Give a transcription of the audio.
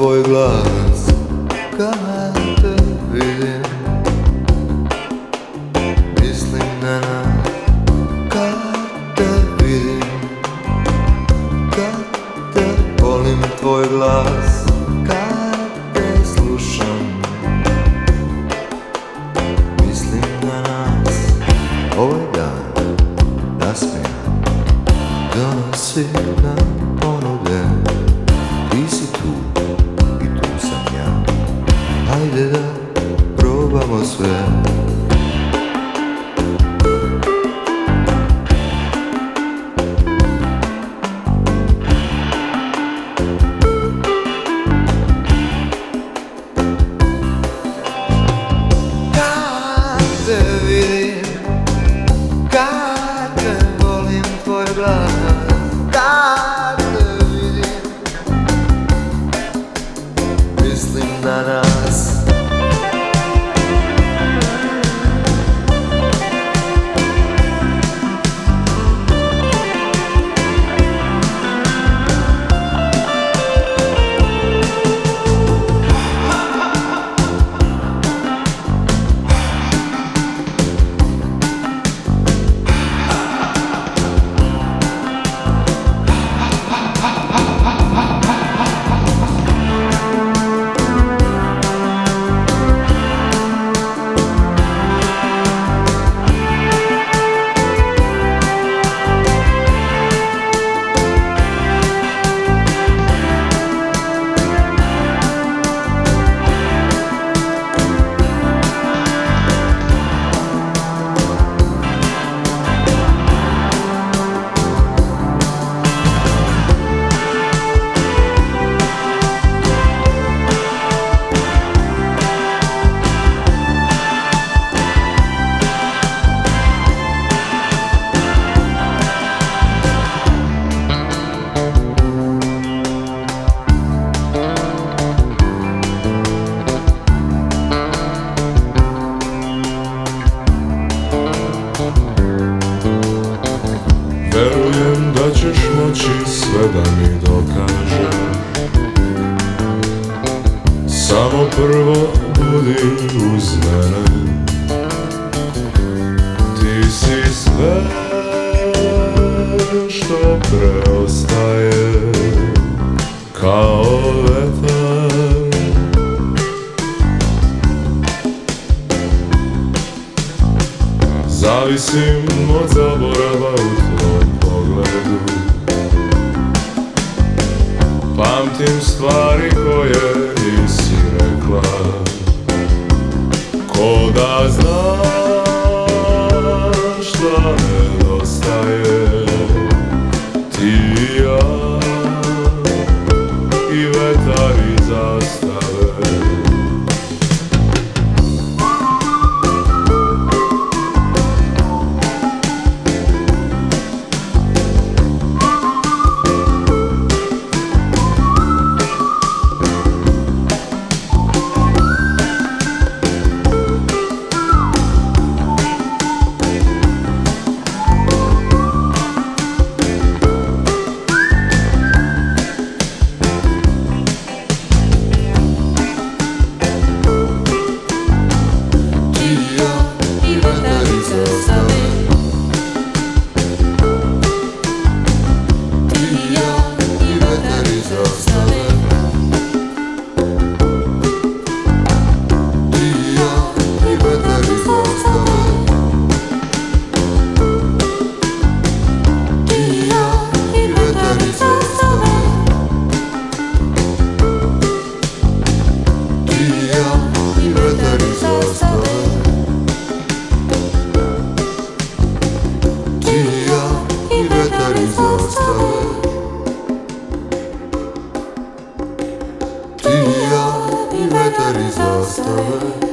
foi glass. Verujem da ćeš moći sve da mi dokaže, Samo prvo budi uz mene. Ti si sve što preostaje Kao vetar. Zavisim od zabora I'm sorry. disaster.